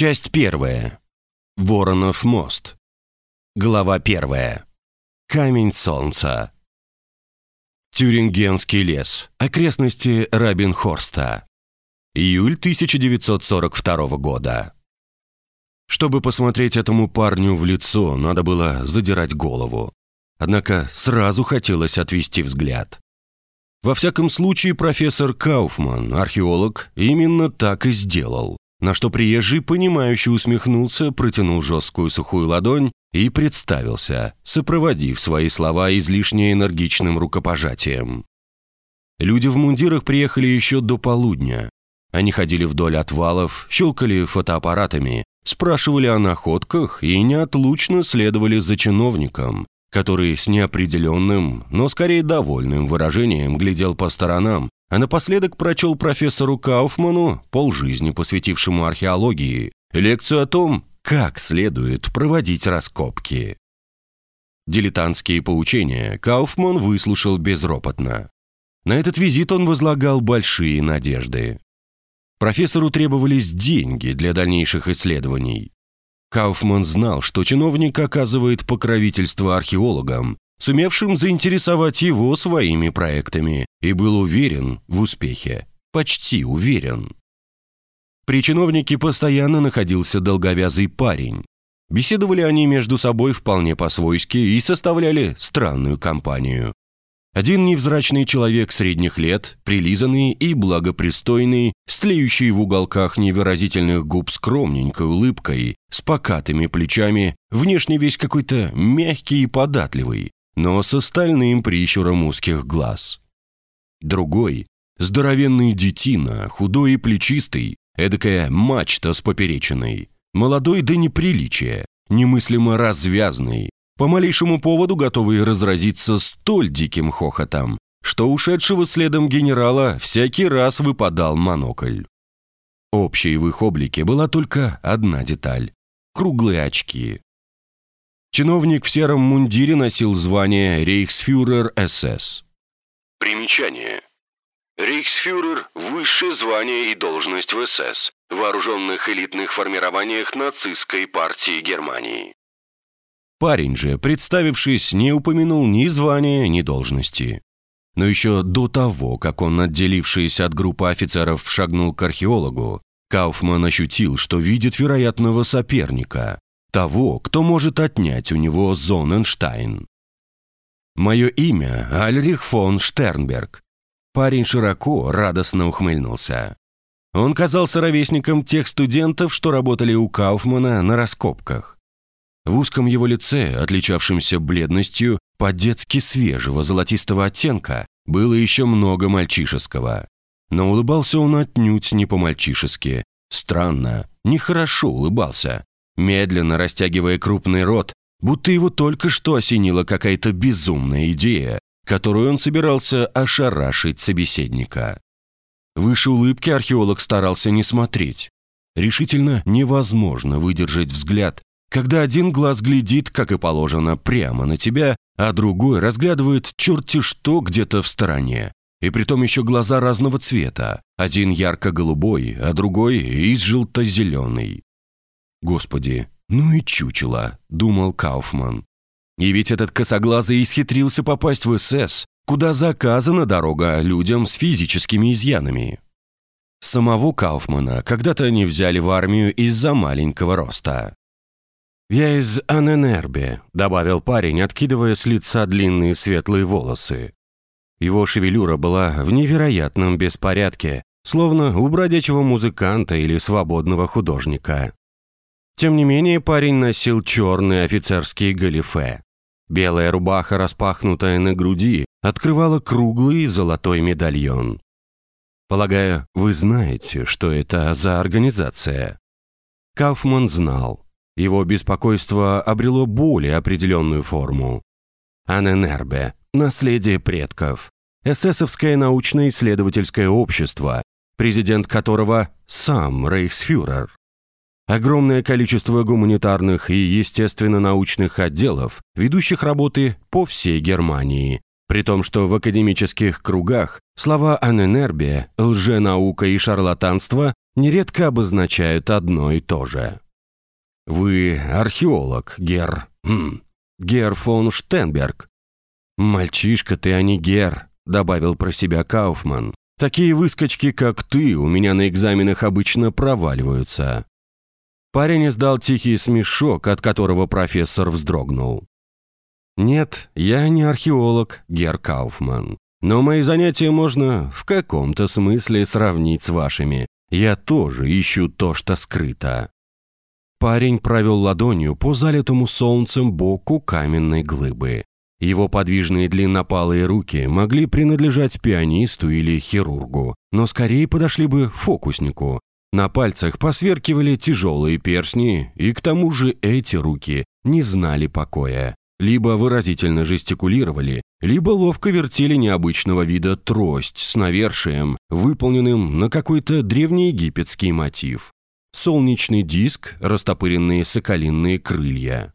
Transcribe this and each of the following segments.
Часть первая. Воронов мост. Глава первая. Камень солнца. Тюрингенский лес. Окрестности Рабинхорста. Июль 1942 года. Чтобы посмотреть этому парню в лицо, надо было задирать голову. Однако сразу хотелось отвести взгляд. Во всяком случае, профессор Кауфман, археолог, именно так и сделал. На что приезжий, понимающе усмехнулся, протянул жесткую сухую ладонь и представился, сопроводив свои слова излишне энергичным рукопожатием. Люди в мундирах приехали еще до полудня. Они ходили вдоль отвалов, щелкали фотоаппаратами, спрашивали о находках и неотлучно следовали за чиновником, который с неопределенным, но скорее довольным выражением глядел по сторонам, а напоследок прочел профессору Кауфману, полжизни посвятившему археологии, лекцию о том, как следует проводить раскопки. Дилетантские поучения Кауфман выслушал безропотно. На этот визит он возлагал большие надежды. Профессору требовались деньги для дальнейших исследований. Кауфман знал, что чиновник оказывает покровительство археологам, сумевшим заинтересовать его своими проектами, и был уверен в успехе. Почти уверен. При чиновнике постоянно находился долговязый парень. Беседовали они между собой вполне по-свойски и составляли странную компанию. Один невзрачный человек средних лет, прилизанный и благопристойный, стлеющий в уголках невыразительных губ скромненькой улыбкой, с покатыми плечами, внешне весь какой-то мягкий и податливый, но с остальным прищуром узких глаз. Другой – здоровенный детина, худой и плечистый, эдакая мачта с поперечиной, молодой до неприличия, немыслимо развязный, по малейшему поводу готовый разразиться столь диким хохотом, что ушедшего следом генерала всякий раз выпадал монокль. Общей в их облике была только одна деталь – круглые очки. Чиновник в сером мундире носил звание рейхсфюрер СС. Примечание. Рейхсфюрер – высшее звание и должность в СС, вооруженных элитных формированиях нацистской партии Германии. Парень же, представившись, не упомянул ни звания, ни должности. Но еще до того, как он, отделившись от группы офицеров, шагнул к археологу, Кауфман ощутил, что видит вероятного соперника, того, кто может отнять у него Зоненштайн. «Мое имя Альрих фон Штернберг». Парень широко, радостно ухмыльнулся. Он казался ровесником тех студентов, что работали у Кауфмана на раскопках. В узком его лице, отличавшемся бледностью, по-детски свежего золотистого оттенка, было еще много мальчишеского. Но улыбался он отнюдь не по-мальчишески. Странно, нехорошо улыбался, медленно растягивая крупный рот, будто его только что осенила какая-то безумная идея, которую он собирался ошарашить собеседника. Выше улыбки археолог старался не смотреть. Решительно невозможно выдержать взгляд, когда один глаз глядит, как и положено, прямо на тебя, а другой разглядывает черти что где-то в стороне. И притом еще глаза разного цвета. Один ярко-голубой, а другой изжелто-зеленый. «Господи, ну и чучело», — думал Кауфман. И ведь этот косоглазый исхитрился попасть в СС, куда заказана дорога людям с физическими изъянами. Самого Кауфмана когда-то они взяли в армию из-за маленького роста. «Я из Аненербе», — добавил парень, откидывая с лица длинные светлые волосы. Его шевелюра была в невероятном беспорядке, словно у бродячего музыканта или свободного художника. Тем не менее, парень носил черные офицерские галифе. Белая рубаха, распахнутая на груди, открывала круглый золотой медальон. Полагаю, вы знаете, что это за организация. Кауфман знал. Его беспокойство обрело более определенную форму. Аненербе – наследие предков. Эсэсовское научно-исследовательское общество, президент которого сам рейхсфюрер. Огромное количество гуманитарных и естественно-научных отделов, ведущих работы по всей Германии. При том, что в академических кругах слова «аненербе», «лженаука» и «шарлатанство» нередко обозначают одно и то же. «Вы археолог, Гер... Хм, Гер фон Штенберг». «Мальчишка ты, а не Гер», — добавил про себя Кауфман. «Такие выскочки, как ты, у меня на экзаменах обычно проваливаются». Парень издал тихий смешок, от которого профессор вздрогнул. «Нет, я не археолог, Гер Кауфман. Но мои занятия можно в каком-то смысле сравнить с вашими. Я тоже ищу то, что скрыто». Парень провел ладонью по залитому солнцем боку каменной глыбы. Его подвижные длиннопалые руки могли принадлежать пианисту или хирургу, но скорее подошли бы фокуснику. На пальцах посверкивали тяжелые перстни, и к тому же эти руки не знали покоя либо выразительно жестикулировали, либо ловко вертели необычного вида трость с навершием, выполненным на какой-то древнеегипетский мотив. Солнечный диск, растопыренные соколиные крылья.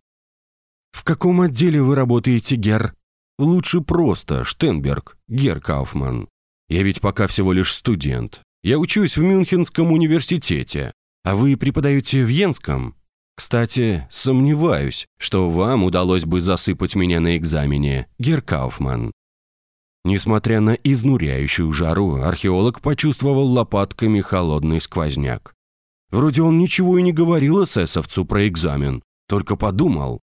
«В каком отделе вы работаете, Гер?» «Лучше просто, Штенберг, Гер Кауфман. Я ведь пока всего лишь студент. Я учусь в Мюнхенском университете. А вы преподаете в Йенском?» Кстати, сомневаюсь, что вам удалось бы засыпать меня на экзамене, Гер Кауфман. Несмотря на изнуряющую жару, археолог почувствовал лопатками холодный сквозняк. Вроде он ничего и не говорил эсэсовцу про экзамен, только подумал.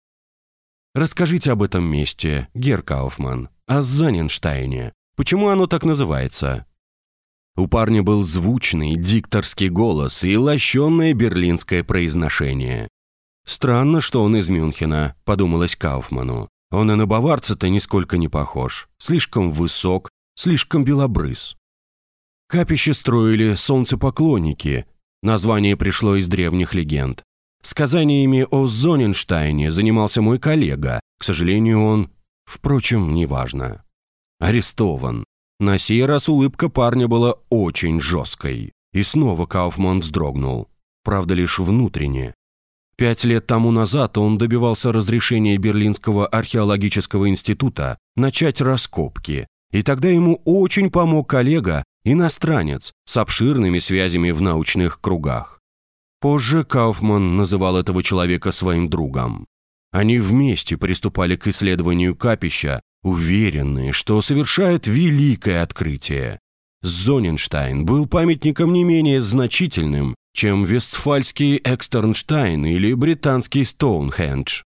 Расскажите об этом месте, Гер Кауфман, о Заненштайне. Почему оно так называется? У парня был звучный дикторский голос и лощенное берлинское произношение. «Странно, что он из Мюнхена», — подумалось Кауфману. «Он и на баварца-то нисколько не похож. Слишком высок, слишком белобрыз». Капище строили солнцепоклонники. Название пришло из древних легенд. Сказаниями о Зоненштайне занимался мой коллега. К сожалению, он... Впрочем, неважно. Арестован. На сей раз улыбка парня была очень жесткой. И снова Кауфман вздрогнул. Правда, лишь внутренне. Пять лет тому назад он добивался разрешения Берлинского археологического института начать раскопки, и тогда ему очень помог коллега, иностранец, с обширными связями в научных кругах. Позже Кауфман называл этого человека своим другом. Они вместе приступали к исследованию капища, уверенные, что совершают великое открытие. Зоненштайн был памятником не менее значительным, чем вестфальский Экстернштайн или британский Стоунхендж.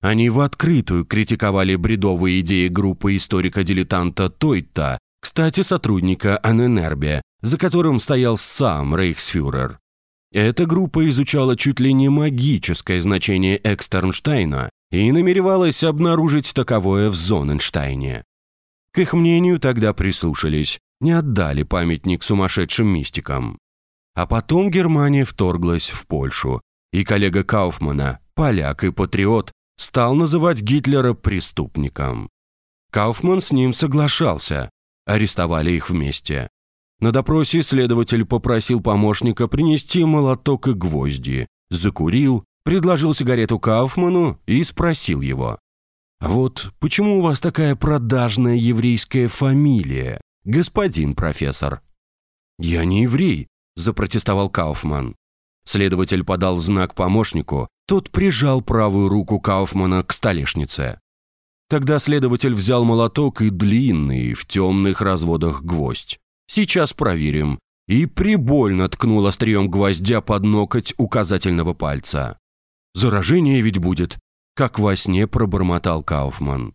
Они в открытую критиковали бредовые идеи группы историка-дилетанта Тойта, кстати, сотрудника Аненербе, за которым стоял сам рейхсфюрер. Эта группа изучала чуть ли не магическое значение Экстернштейна и намеревалась обнаружить таковое в Зоненштайне. К их мнению тогда прислушались, не отдали памятник сумасшедшим мистикам. А потом Германия вторглась в Польшу, и коллега Кауфмана, поляк и патриот, стал называть Гитлера преступником. Кауфман с ним соглашался. Арестовали их вместе. На допросе следователь попросил помощника принести молоток и гвозди, закурил, предложил сигарету Кауфману и спросил его. «Вот почему у вас такая продажная еврейская фамилия, господин профессор?» «Я не еврей», запротестовал Кауфман. Следователь подал знак помощнику, тот прижал правую руку Кауфмана к столешнице. Тогда следователь взял молоток и длинный, в темных разводах гвоздь. «Сейчас проверим». И прибольно ткнул острием гвоздя под ноготь указательного пальца. «Заражение ведь будет», как во сне пробормотал Кауфман.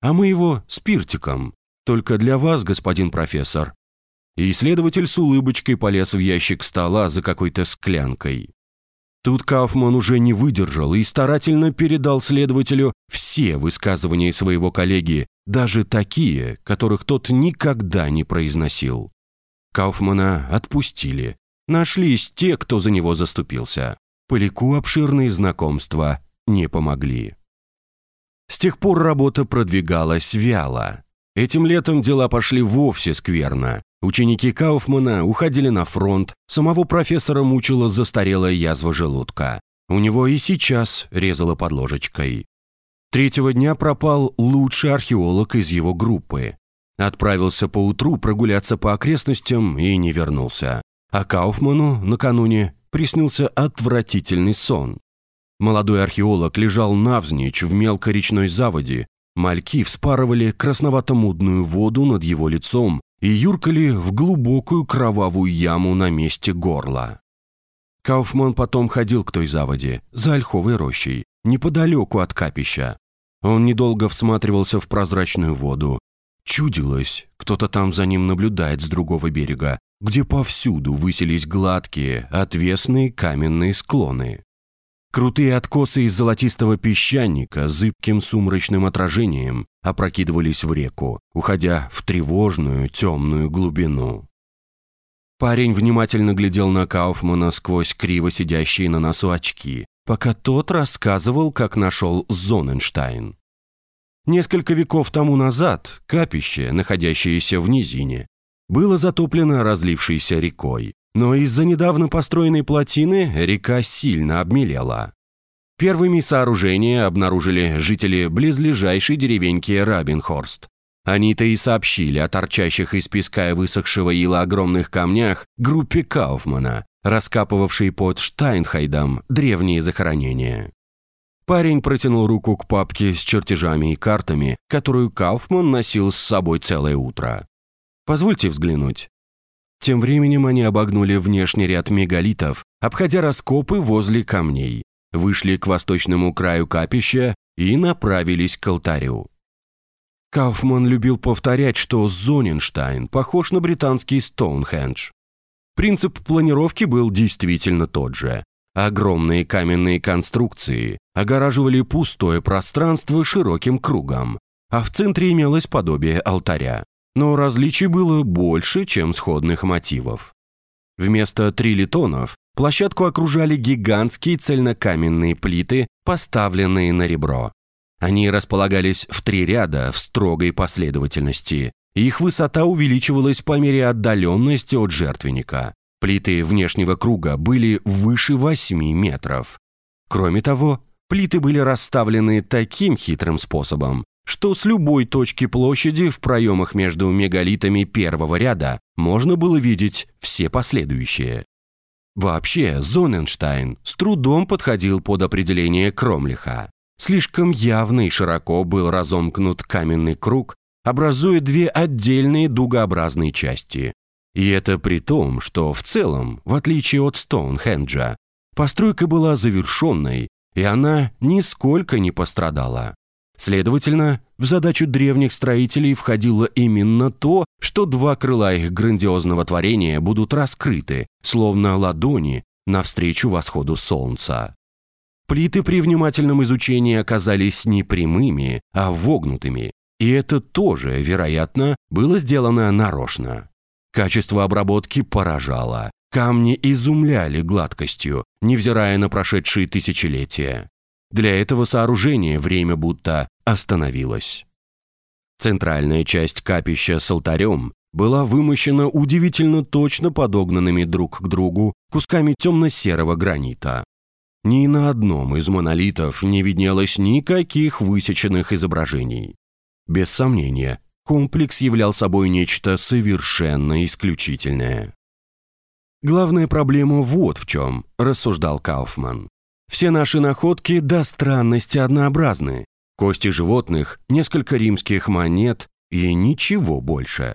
«А мы его спиртиком. Только для вас, господин профессор и исследователь с улыбочкой полез в ящик стола за какой-то склянкой. Тут Кауфман уже не выдержал и старательно передал следователю все высказывания своего коллеги, даже такие, которых тот никогда не произносил. Кауфмана отпустили. Нашлись те, кто за него заступился. Поляку обширные знакомства не помогли. С тех пор работа продвигалась вяло. Этим летом дела пошли вовсе скверно. Ученики Кауфмана уходили на фронт, самого профессора мучила застарелая язва желудка. У него и сейчас резало под ложечкой. Третьего дня пропал лучший археолог из его группы. Отправился поутру прогуляться по окрестностям и не вернулся. а Кауфману накануне приснился отвратительный сон. Молодой археолог лежал навзничь в мелкой речной заводе, мальки вспарывали красновато-мудную воду над его лицом и юркали в глубокую кровавую яму на месте горла. Кауфман потом ходил к той заводе, за ольховой рощей, неподалеку от капища. Он недолго всматривался в прозрачную воду. Чудилось, кто-то там за ним наблюдает с другого берега, где повсюду высились гладкие, отвесные каменные склоны. Крутые откосы из золотистого песчаника зыбким сумрачным отражением опрокидывались в реку, уходя в тревожную темную глубину. Парень внимательно глядел на Кауфмана сквозь криво сидящие на носу очки, пока тот рассказывал, как нашел Зоненштайн. Несколько веков тому назад капище, находящееся в низине, было затоплено разлившейся рекой, но из-за недавно построенной плотины река сильно обмелела. Первыми сооружения обнаружили жители близлежащей деревеньки Рабинхорст, они-то и сообщили о торчащих из песка и высохшего ила огромных камнях группе Кауфмана, раскапывавшей под Штайнхайдом древние захоронения. Парень протянул руку к папке с чертежами и картами, которую Кауфман носил с собой целое утро. «Позвольте взглянуть». Тем временем они обогнули внешний ряд мегалитов, обходя раскопы возле камней, вышли к восточному краю капища и направились к алтарю. Кауфман любил повторять, что Зоненштайн похож на британский Стоунхендж. Принцип планировки был действительно тот же. Огромные каменные конструкции огораживали пустое пространство широким кругом, а в центре имелось подобие алтаря. Но различий было больше, чем сходных мотивов. Вместо трилитонов площадку окружали гигантские цельнокаменные плиты, поставленные на ребро. Они располагались в три ряда в строгой последовательности. Их высота увеличивалась по мере отдаленности от жертвенника. Плиты внешнего круга были выше 8 метров. Кроме того, плиты были расставлены таким хитрым способом, что с любой точки площади в проемах между мегалитами первого ряда можно было видеть все последующие. Вообще, Зоненштайн с трудом подходил под определение Кромлиха. Слишком явно и широко был разомкнут каменный круг, образуя две отдельные дугообразные части. И это при том, что в целом, в отличие от Стоунхенджа, постройка была завершенной, и она нисколько не пострадала. Следовательно, в задачу древних строителей входило именно то, что два крыла их грандиозного творения будут раскрыты, словно ладони, навстречу восходу солнца. Плиты при внимательном изучении оказались не прямыми, а вогнутыми, и это тоже, вероятно, было сделано нарочно. Качество обработки поражало. Камни изумляли гладкостью, невзирая на прошедшие тысячелетия. Для этого сооружения время будто остановилось. Центральная часть капища с алтарем была вымощена удивительно точно подогнанными друг к другу кусками темно-серого гранита. Ни на одном из монолитов не виднелось никаких высеченных изображений. Без сомнения, комплекс являл собой нечто совершенно исключительное. «Главная проблема вот в чем», – рассуждал Кауфман. «Все наши находки до странности однообразны. Кости животных, несколько римских монет и ничего больше.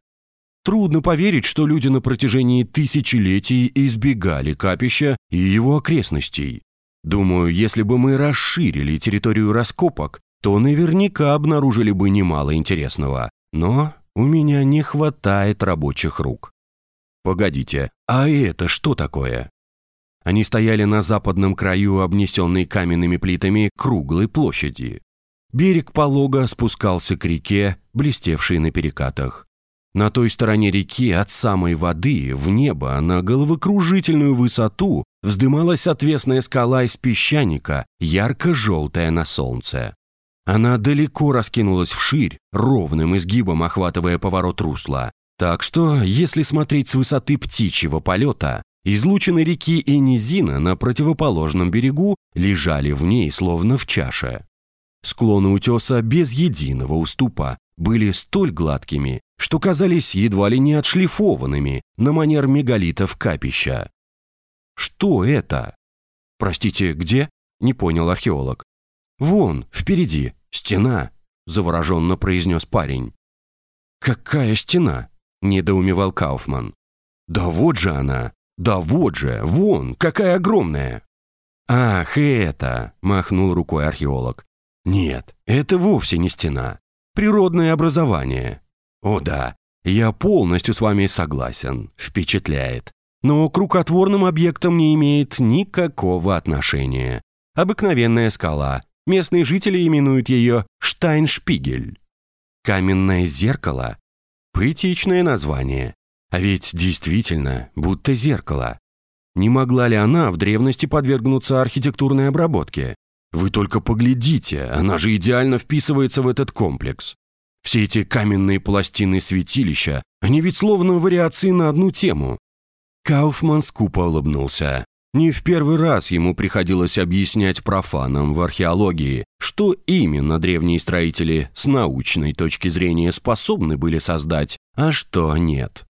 Трудно поверить, что люди на протяжении тысячелетий избегали капища и его окрестностей. Думаю, если бы мы расширили территорию раскопок, то наверняка обнаружили бы немало интересного. Но у меня не хватает рабочих рук. Погодите, а это что такое? Они стояли на западном краю, обнесенной каменными плитами круглой площади. Берег полога спускался к реке, блестевшей на перекатах. На той стороне реки от самой воды в небо на головокружительную высоту вздымалась отвесная скала из песчаника, ярко-желтая на солнце. Она далеко раскинулась вширь, ровным изгибом охватывая поворот русла. Так что, если смотреть с высоты птичьего полета, излучины реки и низина на противоположном берегу лежали в ней словно в чаше. Склоны утеса без единого уступа были столь гладкими, что казались едва ли не отшлифованными на манер мегалитов капища. «Что это?» «Простите, где?» — не понял археолог. «Вон, впереди, стена», — завороженно произнес парень. «Какая стена?» — недоумевал Кауфман. «Да вот же она! Да вот же! Вон! Какая огромная!» «Ах, это!» — махнул рукой археолог. «Нет, это вовсе не стена. Природное образование. О да, я полностью с вами согласен. Впечатляет. Но к рукотворным объектам не имеет никакого отношения. Обыкновенная скала. Местные жители именуют ее Штайншпигель. Каменное зеркало? Поэтичное название. А ведь действительно, будто зеркало. Не могла ли она в древности подвергнуться архитектурной обработке? Вы только поглядите, она же идеально вписывается в этот комплекс. Все эти каменные пластины святилища, они ведь словно вариации на одну тему. Кауфман скупо улыбнулся. Не в первый раз ему приходилось объяснять профанам в археологии, что именно древние строители с научной точки зрения способны были создать, а что нет.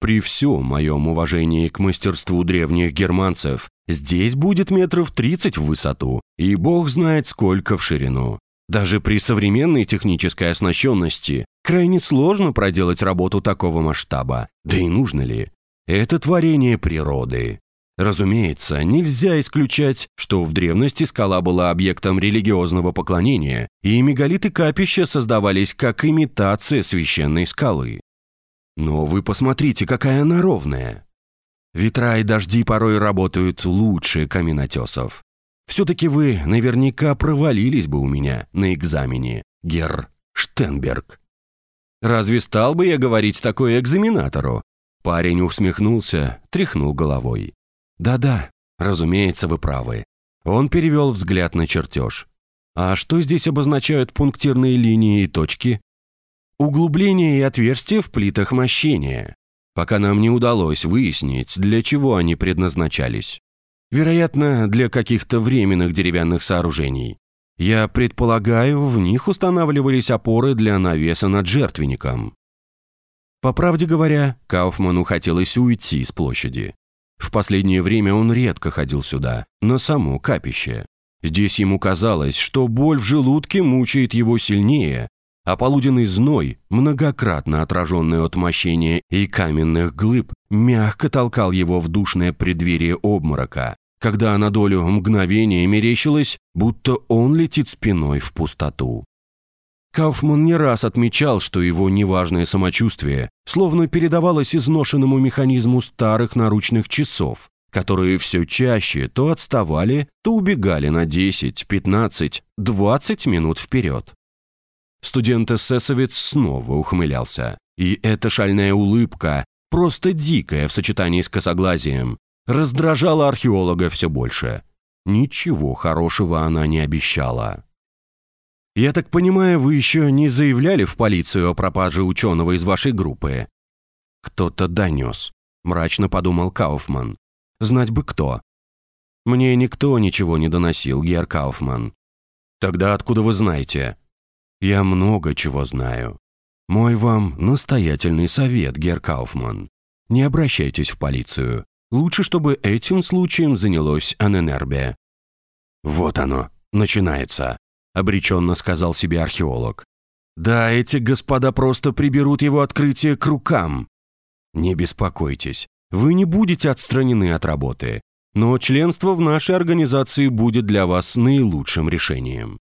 При всем моем уважении к мастерству древних германцев, здесь будет метров 30 в высоту, и бог знает сколько в ширину. Даже при современной технической оснащенности крайне сложно проделать работу такого масштаба. Да и нужно ли? Это творение природы. Разумеется, нельзя исключать, что в древности скала была объектом религиозного поклонения, и мегалиты капища создавались как имитация священной скалы. Но вы посмотрите, какая она ровная. Ветра и дожди порой работают лучше каменотесов. Все-таки вы наверняка провалились бы у меня на экзамене, Герр Штенберг. Разве стал бы я говорить такое экзаменатору? Парень усмехнулся, тряхнул головой. Да-да, разумеется, вы правы. Он перевел взгляд на чертеж. А что здесь обозначают пунктирные линии и точки? Углубления и отверстия в плитах мощения. Пока нам не удалось выяснить, для чего они предназначались. Вероятно, для каких-то временных деревянных сооружений. Я предполагаю, в них устанавливались опоры для навеса над жертвенником. По правде говоря, Кауфману хотелось уйти с площади. В последнее время он редко ходил сюда, на само капище. Здесь ему казалось, что боль в желудке мучает его сильнее, а полуденный зной, многократно отраженный от мощения и каменных глыб, мягко толкал его в душное преддверие обморока, когда на долю мгновения мерещилось, будто он летит спиной в пустоту. Кауфман не раз отмечал, что его неважное самочувствие словно передавалось изношенному механизму старых наручных часов, которые все чаще то отставали, то убегали на 10, 15, 20 минут вперед. Студент-эсэсовец снова ухмылялся. И эта шальная улыбка, просто дикая в сочетании с косоглазием, раздражала археолога все больше. Ничего хорошего она не обещала. «Я так понимаю, вы еще не заявляли в полицию о пропаже ученого из вашей группы?» «Кто-то донес», — мрачно подумал Кауфман. «Знать бы кто». «Мне никто ничего не доносил, Гер Кауфман». «Тогда откуда вы знаете?» Я много чего знаю. Мой вам настоятельный совет, Гер Кауфман. Не обращайтесь в полицию. Лучше, чтобы этим случаем занялось Аненербе». «Вот оно, начинается», — обреченно сказал себе археолог. «Да, эти господа просто приберут его открытие к рукам». «Не беспокойтесь, вы не будете отстранены от работы, но членство в нашей организации будет для вас наилучшим решением.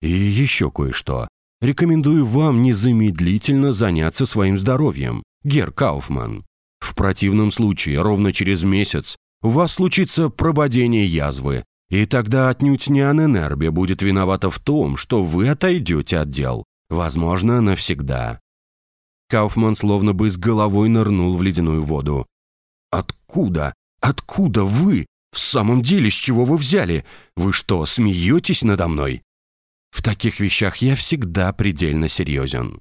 И еще кое-что. Рекомендую вам незамедлительно заняться своим здоровьем, Гер Кауфман. В противном случае, ровно через месяц, у вас случится прободение язвы, и тогда отнюдь не Аненербе будет виновата в том, что вы отойдете от дел, возможно, навсегда. Кауфман словно бы с головой нырнул в ледяную воду. «Откуда? Откуда вы? В самом деле, с чего вы взяли? Вы что, смеетесь надо мной?» В таких вещах я всегда предельно серьезен.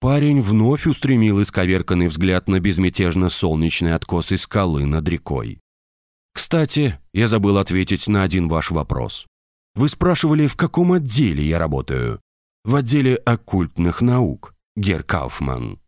Парень вновь устремил исковерканный взгляд на безмятежно солнечный откос из скалы над рекой. «Кстати, я забыл ответить на один ваш вопрос. Вы спрашивали, в каком отделе я работаю? В отделе оккультных наук, Гер Кауфман».